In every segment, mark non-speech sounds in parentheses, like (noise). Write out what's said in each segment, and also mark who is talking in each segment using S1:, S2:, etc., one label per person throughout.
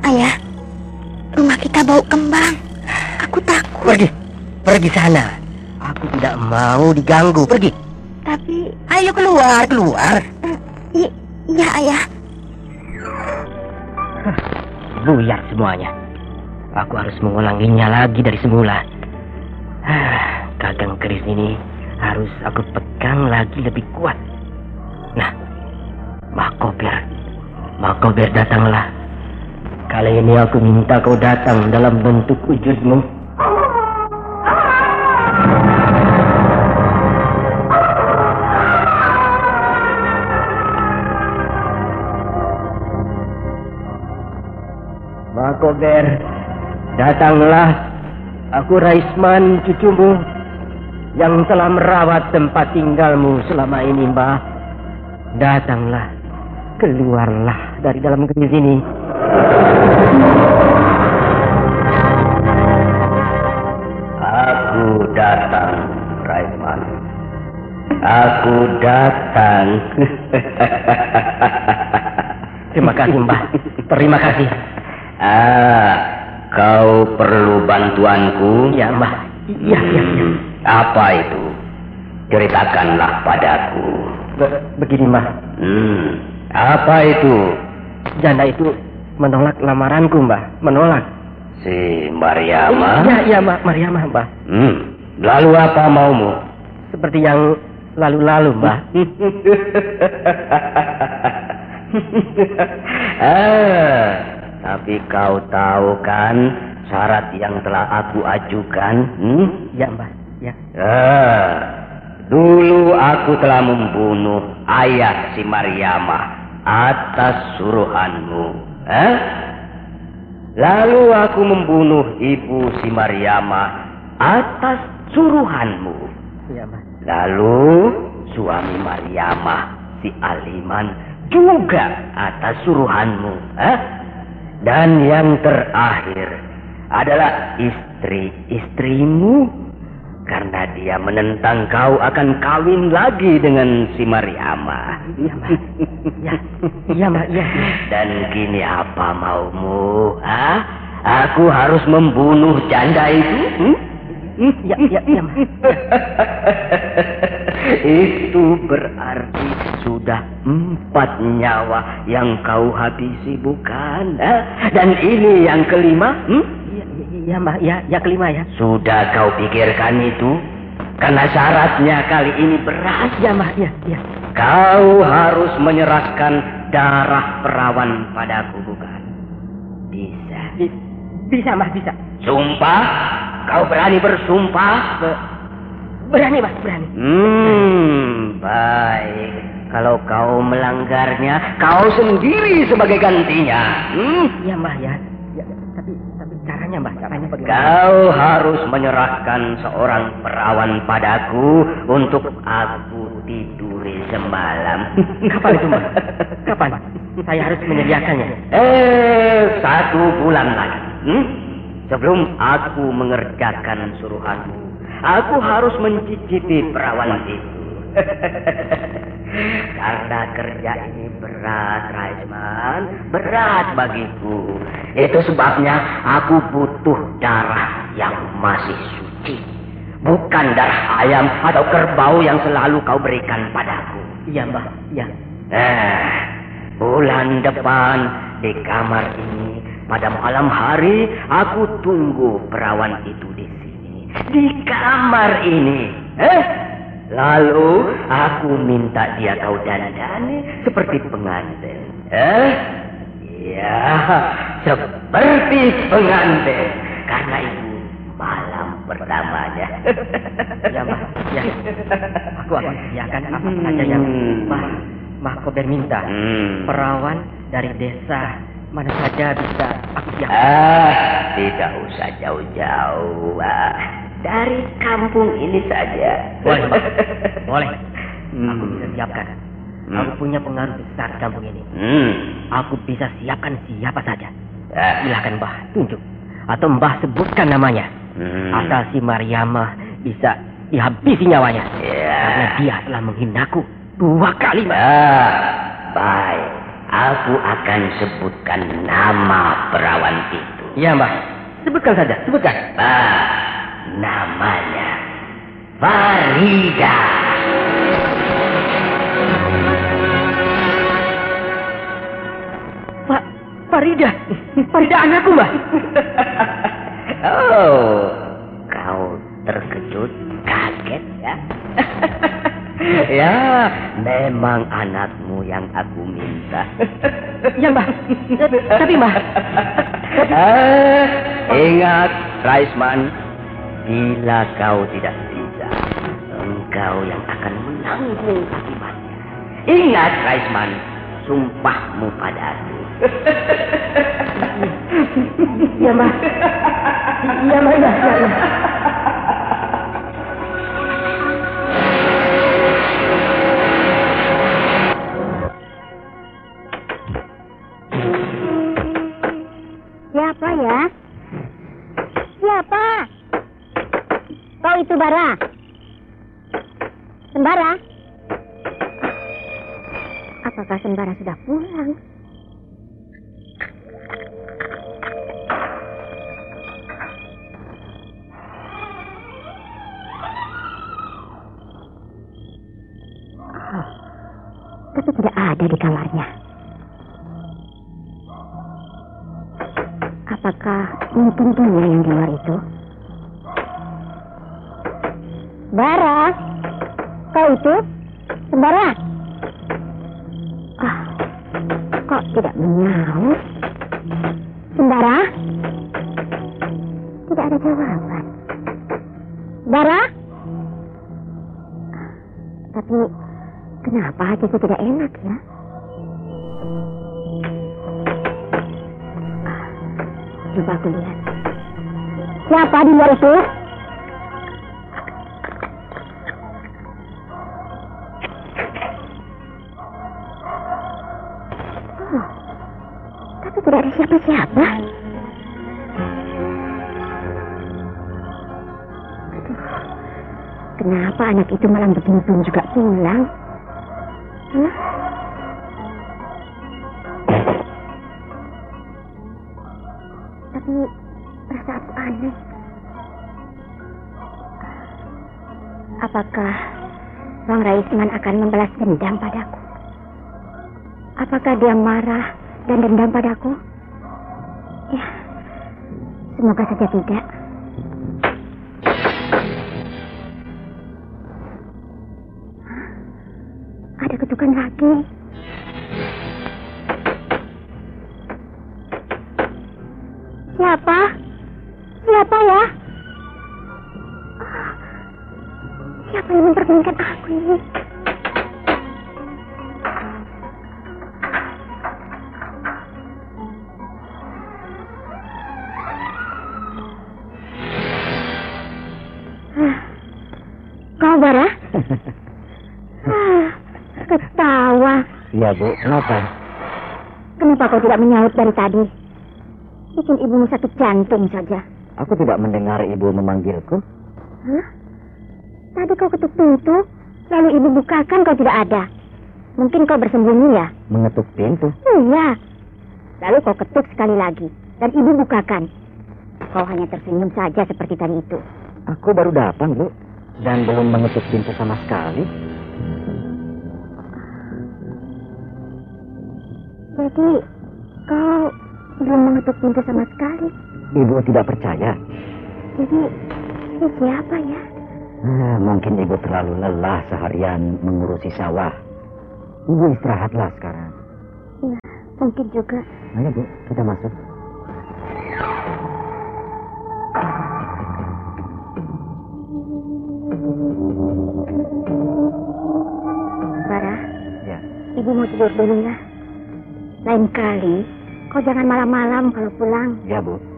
S1: Ayah, rumah kita bau kembang. Aku takut.
S2: Pergi, pergi sana. Aku tidak mau diganggu. Pergi.
S1: Tapi,
S2: Ayo keluar, keluar.
S1: i- iya ayah.
S2: Buyar semuanya. Aku harus mengulanginya lagi dari semula. Ah, Gagang keris ini harus aku pegang lagi lebih kuat. Nah, Makober. Makober datanglah. Kali ini aku minta kau datang dalam bentuk wujudmu. Makober, datanglah. Aku Raisman, cucumu, yang telah merawat tempat tinggalmu selama ini, Mbah. Datanglah, keluarlah dari dalam keris ini.
S3: Aku datang, Raisman. Aku datang. (laughs)
S2: Terima kasih, Mbah. Terima kasih.
S3: ah, kau perlu bantuanku?
S2: Ya, Mbah. Iya, iya, iya.
S3: Hmm, Apa itu? Ceritakanlah padaku.
S2: Be- begini, Mbah.
S3: Hmm, apa itu?
S2: Janda itu menolak lamaranku, Mbah. Menolak.
S3: Si Mariama?
S2: Iya, iya, Mbah. Mariamah, Mbah.
S3: Hmm, lalu apa maumu?
S2: Seperti yang lalu-lalu, Mbah. (laughs)
S3: ah, tapi kau tahu kan syarat yang telah aku ajukan? Hmm?
S2: Iya, Mbah. Ya.
S3: Ah, dulu aku telah membunuh ayah si Mariamah atas suruhanmu. Eh? Lalu aku membunuh ibu si Mariamah atas suruhanmu.
S2: Iya, Mbah.
S3: Lalu suami Mariamah si Aliman juga atas suruhanmu. Eh? Dan yang terakhir adalah istri-istrimu. Karena dia menentang kau akan kawin lagi dengan si Mariamah.
S2: Iya, Mbah. Ya. Iya. Iya. iya.
S3: Dan kini apa maumu? Hah? Aku harus membunuh janda itu? Hmm? Hmm?
S2: Ya, ya, ya, Mbah. (laughs)
S3: Itu berarti sudah empat nyawa yang kau habisi, bukan? Eh? Dan ini yang kelima? Hmm?
S2: Iya, Mbah. Ya, ya kelima ya.
S3: Sudah kau pikirkan itu? Karena syaratnya kali ini berat.
S2: Ya, Mbah. Ya, ya.
S3: Kau harus menyerahkan darah perawan padaku, bukan? Bisa.
S2: Bi- Bisa, Mbah, bisa.
S3: Sumpah? Kau berani bersumpah?
S2: Be- berani, Mbah, berani.
S3: Hmm, baik. Kalau kau melanggarnya, kau sendiri sebagai gantinya. Hmm?
S2: Ya, Mbah, ya. Ya. Caranya, Mbah, caranya bagaimana?
S3: Kau harus menyerahkan seorang perawan padaku untuk aku tiduri semalam. (laughs)
S2: Kapan itu, Mbah? Kapan? Saya harus menyediakannya.
S3: Eh, satu bulan lagi. Hmm? Sebelum aku mengerjakan suruhanmu, aku harus mencicipi perawan itu. (laughs) Karena kerja ini berat, Raisman. Berat bagiku. Itu sebabnya aku butuh darah yang masih suci. Bukan darah ayam atau kerbau yang selalu kau berikan padaku.
S2: Iya, Mbah. Ya.
S3: Eh, bulan depan di kamar ini pada malam hari aku tunggu perawan itu di sini di kamar ini. Eh? Lalu aku minta dia kau dandani seperti pengantin. Eh? Ya, seperti pengantin. Karena itu malam pertamanya. (laughs)
S2: Ya, Mbah. Ya. Aku akan sediakan apa saja yang
S3: Hmm.
S2: Mbah, Mbah Kober minta.
S3: Hmm.
S2: Perawan dari desa mana saja bisa aku siapkan.
S3: Ah, tidak usah jauh-jauh. Ah, dari kampung ini saja.
S2: Boleh. (laughs) Boleh.
S3: Hmm.
S2: Aku bisa siapkan.
S3: Hmm.
S2: Aku punya pengaruh besar di kampung ini.
S3: Hmm.
S2: Aku bisa siapkan siapa saja.
S3: Ah.
S2: Silahkan Mbah tunjuk. Atau Mbah sebutkan namanya.
S3: Hmm.
S2: Asal si Mariamah bisa dihabisi nyawanya.
S3: Ya.
S2: Karena dia telah menghinaku dua kali, Mbah.
S3: Ah, baik. aku akan sebutkan nama perawan itu.
S4: Iya, Mbah. Sebutkan saja, sebutkan.
S3: Bah, namanya Farida.
S4: Pak, Farida. Farida anakku, Mbah.
S3: Oh, kau terkejut, kaget ya? (laughs) ya, memang anakmu yang aku minta.
S4: Iya, Mbah. Tapi, Mbah.
S3: Eh, ingat, Raisman, bila kau tidak bisa, engkau yang akan menanggung akibatnya. Ingat, Raisman, sumpahmu padaku.
S4: Iya, Mbah. Iya, Mbah. Iya, iya, iya.
S5: Siapa itu Bara? Sembara? Apakah Sembara sudah pulang? Oh, tapi tidak ada di kamarnya. Apakah mungkin dia yang di luar itu? Bara, kau itu? Sembara? Ah, kok tidak menyaut? Sembara? Tidak ada jawaban. Bara? Tapi kenapa hatiku tidak enak ya? Coba aku lihat. Siapa di luar itu? Kenapa anak itu malam begini juga pulang? Hah? Tapi perasaanku aneh. Apakah Bang Raisman akan membalas dendam padaku? Apakah dia marah dan dendam padaku? Ya, semoga saja tidak. Ketukan lagi. Siapa? Siapa ya? Siapa yang mempermainkan aku ini?
S4: Iya, Bu. Kenapa?
S5: Kenapa kau tidak menyaut dari tadi? Bikin ibumu sakit jantung saja.
S4: Aku tidak mendengar ibu memanggilku.
S5: Hah? Tadi kau ketuk pintu, lalu ibu bukakan kau tidak ada. Mungkin kau bersembunyi ya?
S4: Mengetuk pintu.
S5: Iya. Lalu kau ketuk sekali lagi, dan ibu bukakan. Kau hanya tersenyum saja seperti tadi itu.
S4: Aku baru datang, Bu. Dan belum mengetuk pintu sama sekali.
S5: Jadi, kau belum mengetuk pintu sama sekali.
S4: Ibu tidak percaya.
S5: Jadi, ini siapa ya?
S4: Ah, mungkin ibu terlalu lelah seharian mengurusi sawah. Ibu istirahatlah sekarang.
S5: Ya, mungkin juga.
S4: Ayo, Bu. Kita masuk.
S5: Bara,
S4: Ya.
S5: ibu mau tidur dulu ya. Lain kali, kau jangan malam-malam kalau pulang.
S4: Ya, Bu.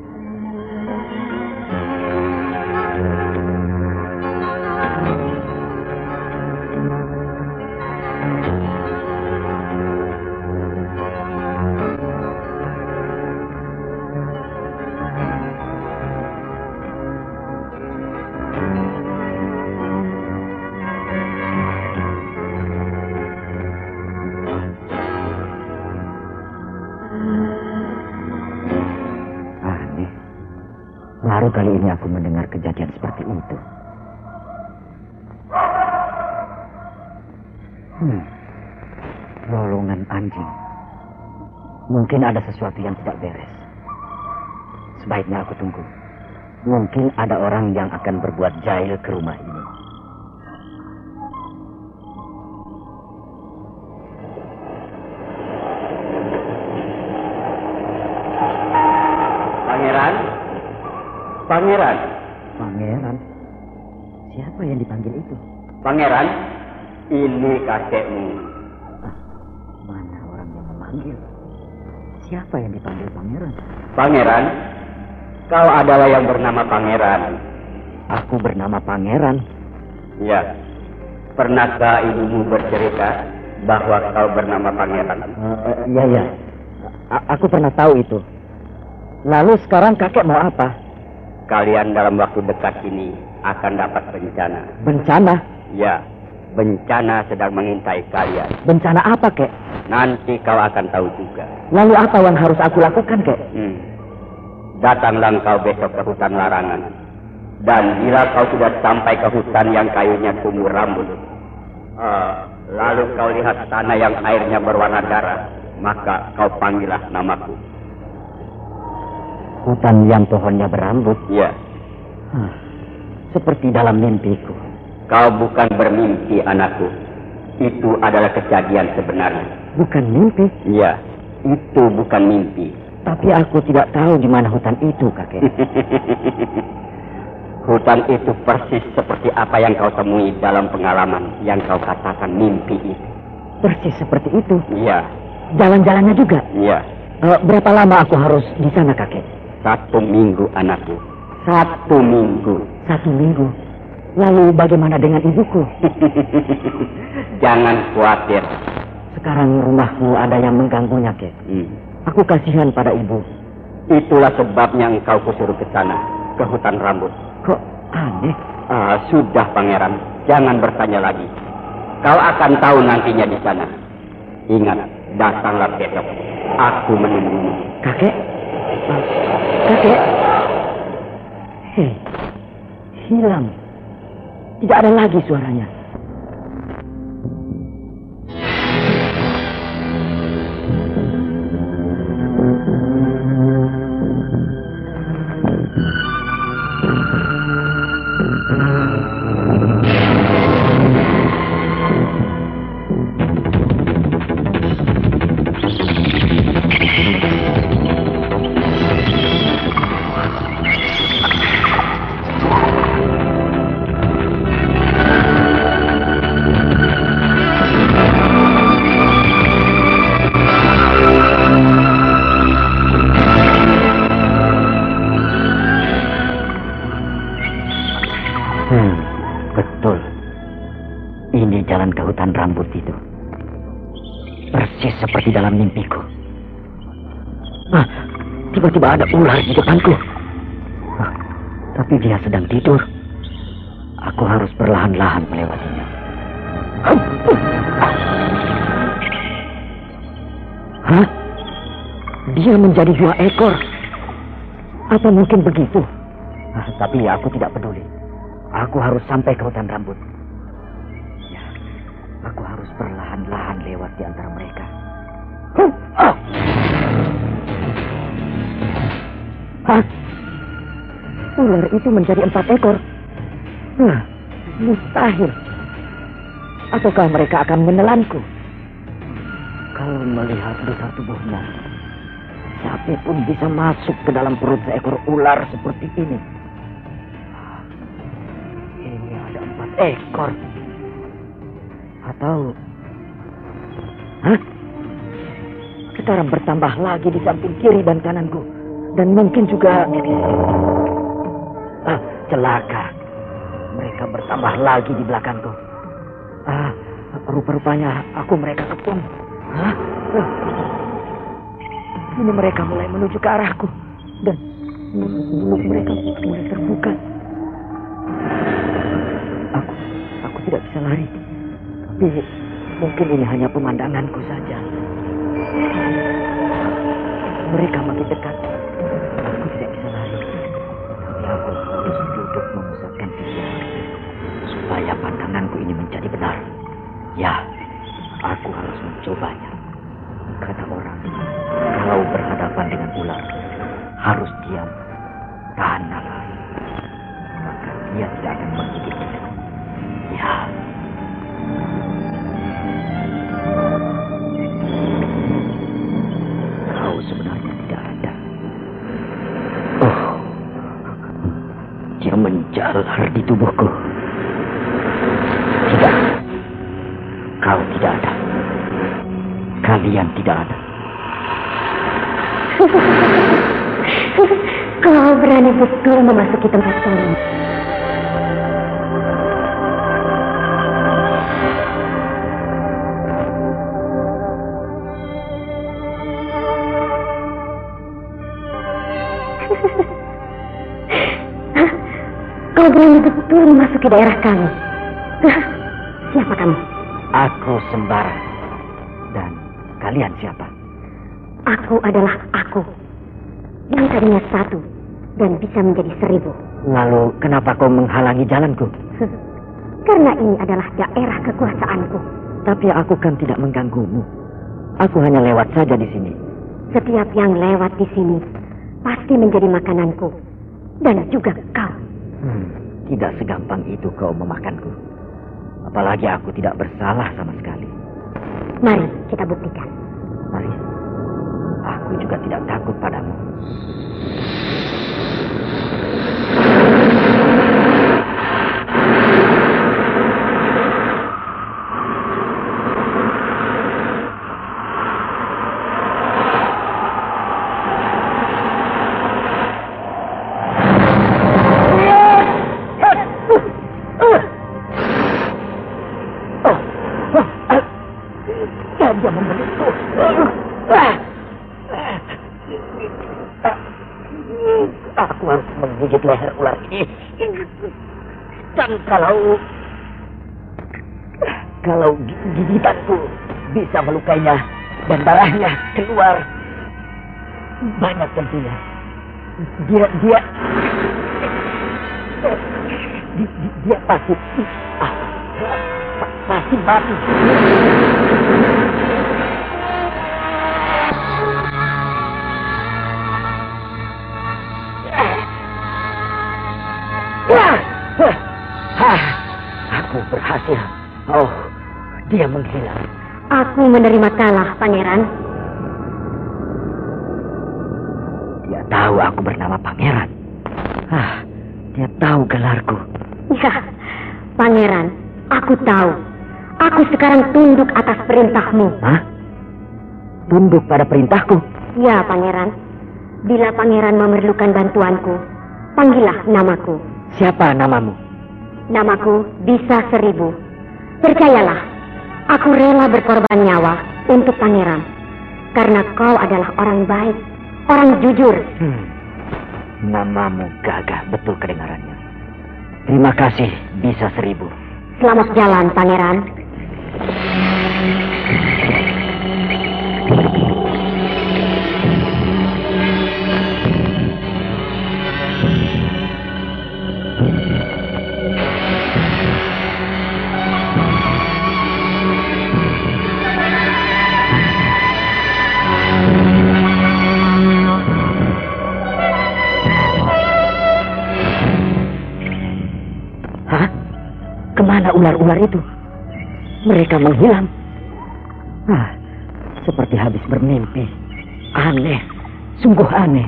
S4: Kali ini aku mendengar kejadian seperti itu. Hmm. Rolongan anjing. Mungkin ada sesuatu yang tidak beres. Sebaiknya aku tunggu. Mungkin ada orang yang akan berbuat jahil ke rumah ini.
S6: Pangeran? Pangeran?
S4: Siapa yang dipanggil itu?
S6: Pangeran? Ini kakekmu.
S4: Ah, mana orang yang memanggil? Siapa yang dipanggil pangeran?
S6: Pangeran? Kau adalah yang bernama Pangeran.
S4: Aku bernama Pangeran.
S6: Ya. Pernahkah ibumu bercerita bahwa kau bernama Pangeran?
S4: Uh, iya, iya. A aku pernah tahu itu. Lalu sekarang kakek mau apa?
S6: Kalian dalam waktu dekat ini akan dapat bencana.
S4: Bencana?
S6: Ya, bencana sedang mengintai kalian.
S4: Bencana apa, kek?
S6: Nanti kau akan tahu juga.
S4: Lalu apa yang harus aku lakukan, kek?
S6: Hmm. Datanglah kau besok ke hutan larangan. Dan bila kau sudah sampai ke hutan yang kayunya tumbuh rambut, uh, lalu kau lihat tanah yang airnya berwarna darah, maka kau panggillah namaku.
S4: Hutan yang pohonnya berambut?
S6: Ya.
S4: Huh. Seperti dalam mimpiku.
S6: Kau bukan bermimpi, anakku. Itu adalah kejadian sebenarnya.
S4: Bukan mimpi?
S6: Ya, itu bukan mimpi.
S4: Tapi aku tidak tahu di mana hutan itu, kakek. (laughs)
S6: hutan itu persis seperti apa yang kau temui dalam pengalaman yang kau katakan mimpi itu.
S4: Persis seperti itu?
S6: Iya.
S4: Jalan-jalannya juga?
S6: Iya.
S4: Uh, berapa lama aku harus di sana, kakek?
S6: Satu minggu, anakku.
S4: Satu
S6: minggu.
S4: Satu minggu. Lalu bagaimana dengan ibuku? (laughs)
S6: Jangan khawatir.
S4: Sekarang rumahku ada yang mengganggunya, Kek.
S6: Hmm.
S4: Aku kasihan pada ibu.
S6: Itulah sebabnya engkau kusuruh ke sana, ke hutan rambut.
S4: Kok aneh?
S6: Ah, sudah, Pangeran. Jangan bertanya lagi. Kau akan tahu nantinya di sana. Ingat, datanglah besok. Aku menunggumu.
S4: Kakek? Kakek? Hei, hilang. Tidak ada lagi suaranya. Ular di depanku. Tapi dia sedang tidur. Aku harus perlahan-lahan melewatinya. Hah? Dia menjadi dua ekor. Apa mungkin begitu? Ah, tapi aku tidak peduli. Aku harus sampai ke hutan rambut. Ya, aku harus perlahan-lahan lewat di antara mereka. Ah! Hah? Ular itu menjadi empat ekor. Hah, mustahil. Ataukah mereka akan menelanku? Kalau melihat besar tubuhnya, siapa pun bisa masuk ke dalam perut seekor ular seperti ini. Ini ada empat ekor. Atau... Hah? Sekarang bertambah lagi di samping kiri dan kananku. Dan mungkin juga... Ah, celaka. Mereka bertambah lagi di belakangku. Ah, rupa-rupanya aku mereka kepung. Hah? Ah. Ini mereka mulai menuju ke arahku. Dan mulut mereka mulai terbuka. Aku, aku tidak bisa lari. Tapi mungkin ini hanya pemandanganku saja. Mereka makin dekat. Aku tidak bisa lari. Tapi aku harus duduk memusatkan pikiran supaya pandanganku ini menjadi benar. Ya, aku harus mencobanya. Kata orang, kalau berhadapan dengan ular, harus diam Dia menjalar di tubuhku. Tidak. Kau tidak ada. Kalian tidak ada. (laughs)
S5: Kau berani betul memasuki tempat kami. Kau berani betul memasuki daerah kami. Siapa kamu?
S4: Aku sembara. Dan kalian siapa?
S5: Aku adalah aku. Yang tadinya satu dan bisa menjadi seribu.
S4: Lalu kenapa kau menghalangi jalanku? (laughs)
S5: Karena ini adalah daerah kekuasaanku.
S4: Tapi aku kan tidak mengganggumu. Aku hanya lewat saja di sini.
S5: Setiap yang lewat di sini pasti menjadi makananku. Dan juga kau.
S4: Hmm, tidak segampang itu kau memakanku. Apalagi aku tidak bersalah sama sekali.
S5: Mari kita buktikan.
S4: Mari. Aku juga tidak takut padamu. dia membelitku. Aku harus menggigit leher ular ini. Dan kalau kalau gigitanku bisa melukainya dan darahnya keluar banyak tentunya. Dia dia dia, dia pasti ah, pasti mati. Berhasil. Oh, dia menghilang.
S5: Aku menerima kalah, Pangeran.
S4: Dia tahu aku bernama Pangeran. Ah, dia tahu gelarku.
S5: Ya, Pangeran, aku tahu. Aku sekarang tunduk atas perintahmu.
S4: Hah? Tunduk pada perintahku?
S5: Ya, Pangeran. Bila Pangeran memerlukan bantuanku, panggillah namaku.
S4: Siapa namamu?
S5: Namaku bisa seribu. Percayalah, aku rela berkorban nyawa untuk Pangeran. Karena kau adalah orang baik, orang jujur.
S4: Hmm. Namamu gagah betul kedengarannya. Terima kasih, bisa seribu.
S5: Selamat jalan, Pangeran.
S4: Ke mana ular-ular itu? Mereka menghilang. Ah, seperti habis bermimpi. Aneh, sungguh aneh.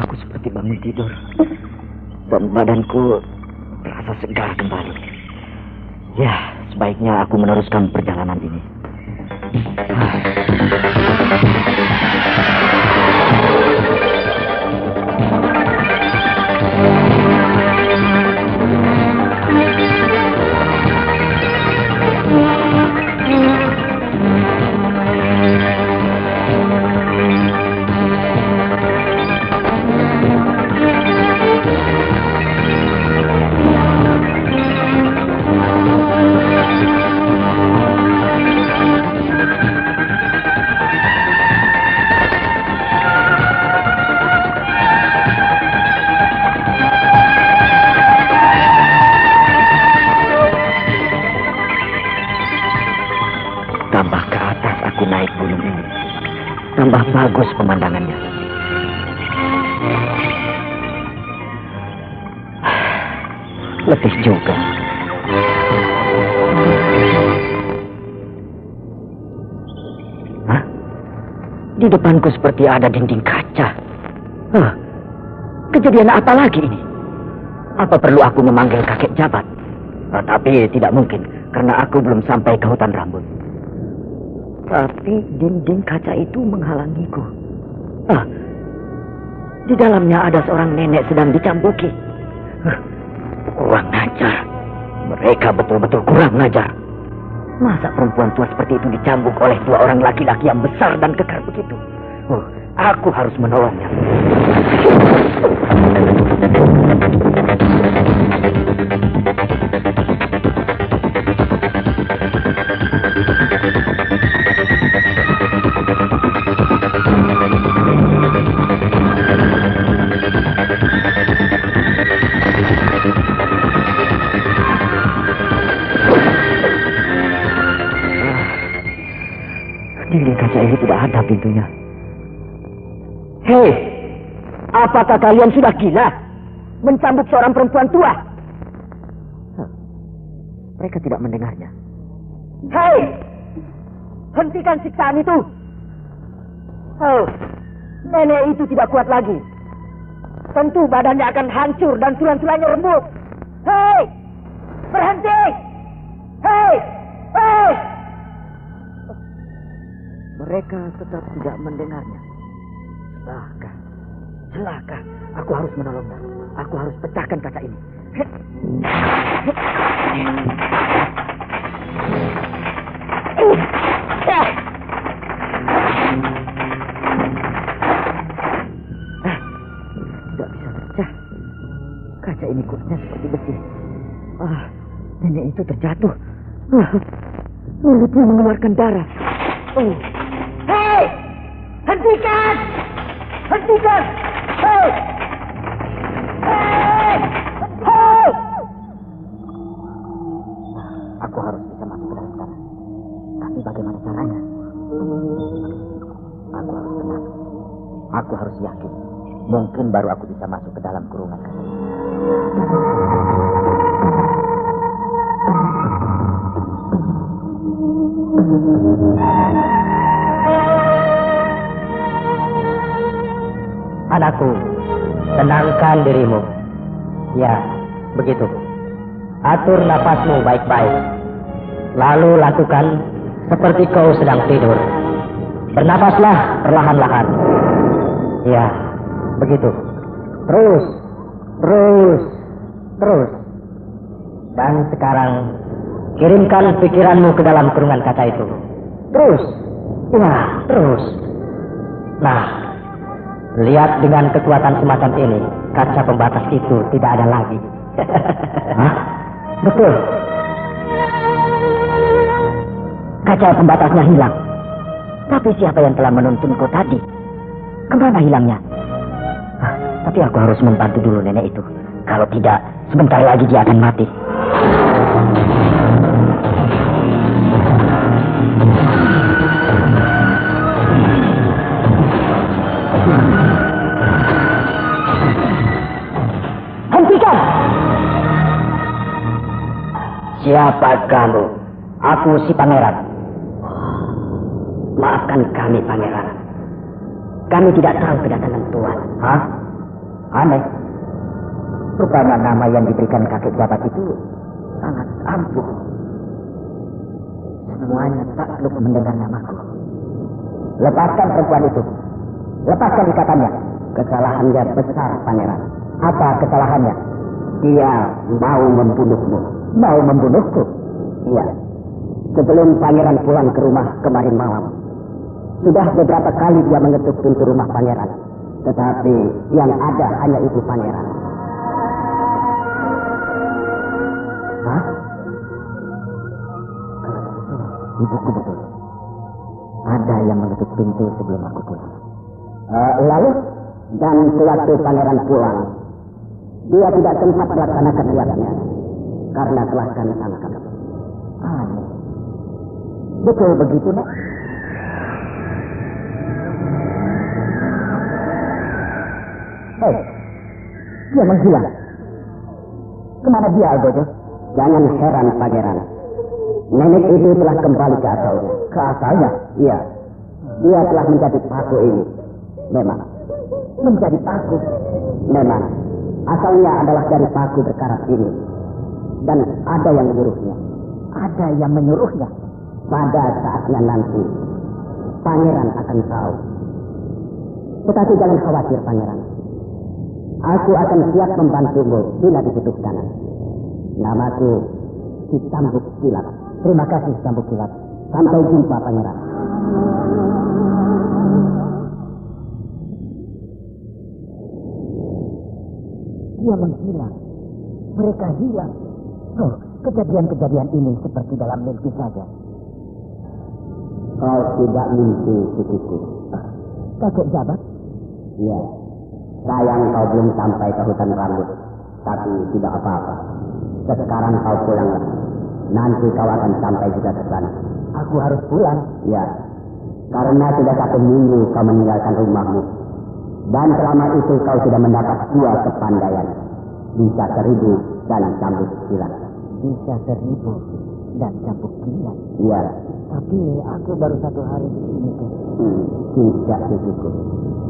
S4: Aku seperti bangun tidur. Dan badanku terasa segar kembali. Ya, sebaiknya aku meneruskan perjalanan ini. Thank you. Seperti ada dinding kaca. Hah? Kejadian apa lagi ini? Apa perlu aku memanggil kakek jabat? Ah, tapi tidak mungkin, karena aku belum sampai ke hutan rambut. Tapi dinding kaca itu menghalangiku. Ah, di dalamnya ada seorang nenek sedang dicambuki. Huh, kurang ajar. Mereka betul-betul kurang ajar. Masa perempuan tua seperti itu dicambuk oleh dua orang laki-laki yang besar dan kekar begitu? Aku harus menolongnya. Dinding kaca ini tidak ada pintunya. Hei, apakah kalian sudah gila? Mencambuk seorang perempuan tua? Hah, Mereka tidak mendengarnya. Hei, hentikan siksaan itu. Oh, nenek itu tidak kuat lagi. Tentu badannya akan hancur dan tulang-tulangnya remuk. Hei, berhenti! Hei, hei! Mereka tetap tidak mendengarnya. Celaka, celaka. Aku harus menolongnya. Aku harus pecahkan kaca ini. Tidak bisa pecah. Kaca ini kuatnya seperti besi. Ah, nenek itu terjatuh. Ah, mulutnya mengeluarkan darah. Oh. Hei! Hentikan! Hentikan! Hei! Hei! Hei! Aku harus bisa masuk ke dalam sana. Tapi bagaimana caranya? Aku harus tenang. Aku harus yakin. Mungkin baru aku bisa masuk ke dalam kurungan
S7: Anakku, tenangkan dirimu. Ya, begitu. Atur napasmu baik-baik. Lalu lakukan seperti kau sedang tidur. Bernapaslah perlahan-lahan. Ya, begitu. Terus, terus, terus. Dan sekarang kirimkan pikiranmu ke dalam kurungan kaca itu. Terus, ya, terus. Nah, Lihat dengan kekuatan semacam ini, kaca pembatas itu tidak ada lagi. (laughs) Hah? Betul.
S4: Kaca pembatasnya hilang. Tapi siapa yang telah menuntunku tadi? Ke mana hilangnya? Ah, tapi aku harus membantu dulu nenek itu. Kalau tidak, sebentar lagi dia akan mati. Hentikan! Siapa kamu? Aku si pangeran. Maafkan kami, pangeran. Kami tidak tahu kedatangan Tuhan. Hah? Aneh. Rupanya nama yang diberikan kakek jabat itu sangat ampuh. Semuanya takluk mendengar namaku. Lepaskan perempuan itu. Lepaskan ikatannya. Kesalahannya besar, pangeran. Apa kesalahannya? Dia mau membunuhmu. Mau membunuhku? Iya. Sebelum pangeran pulang ke rumah kemarin malam. Sudah beberapa kali dia mengetuk pintu rumah pangeran. Tetapi yang ada hanya ibu pangeran. Hah? Ibuku betul. Ada yang mengetuk pintu sebelum aku pulang. Eh, lalu, dan sewaktu pangeran pulang, dia tidak sempat melaksanakan niatnya karena telah kami tangkap. Aneh. Betul begitu, nak? Hei, dia menghilang. Ke mana dia, Algojo?
S8: Jangan heran, Pangeran. Nenek itu telah kembali ke asalnya.
S4: Ke asalnya?
S8: Iya. Dia telah menjadi paku ini. Memang.
S4: Menjadi paku?
S8: Memang. Asalnya adalah dari paku berkarat ini. Dan ada yang menyuruhnya.
S4: Ada yang menyuruhnya?
S8: Pada saatnya nanti, pangeran akan tahu. Tetapi jangan khawatir, pangeran. Aku akan siap membantumu bila dibutuhkan. Namaku Cicambuk Kilat.
S4: Terima kasih, Cambuk Kilat.
S8: Sampai jumpa, pangeran.
S4: Dia menghilang. Mereka hilang. Oh, kejadian-kejadian ini seperti dalam mimpi saja.
S8: Kau tidak mimpi, cucuku.
S4: Kakek jabat?
S8: Iya. Sayang kau belum sampai ke hutan rambut. Tapi tidak apa-apa. Sekarang kau pulanglah. Nanti kau akan sampai juga ke sana.
S4: Aku harus pulang.
S8: Ya. Karena sudah satu minggu kau meninggalkan rumahmu. Dan selama itu kau sudah mendapat dua kepandaian. Bisa seribu dan cambuk kilat.
S4: Bisa seribu dan cambuk kilat.
S8: Iya.
S4: Tapi aku baru satu hari di sini.
S8: Hmm, tidak cucuku.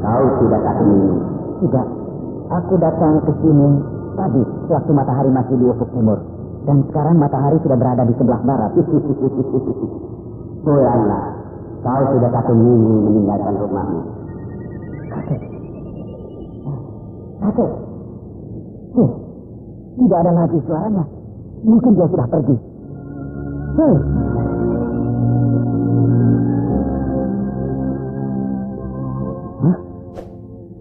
S8: Kau sudah satu minggu.
S4: Tidak. Aku datang ke sini tadi waktu matahari masih di ufuk timur. Dan sekarang matahari sudah berada di sebelah barat. (laughs)
S8: Pulanglah. Kau sudah satu minggu meninggalkan rumahmu.
S4: Kakek. Kakek. Hei, tidak ada lagi suaranya. Mungkin dia sudah pergi. Hei.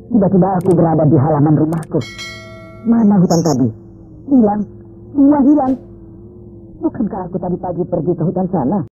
S4: Tiba-tiba aku berada di halaman rumahku. Mana hutan tadi? Hilang. Semua hilang. Bukankah aku tadi pagi pergi ke hutan sana?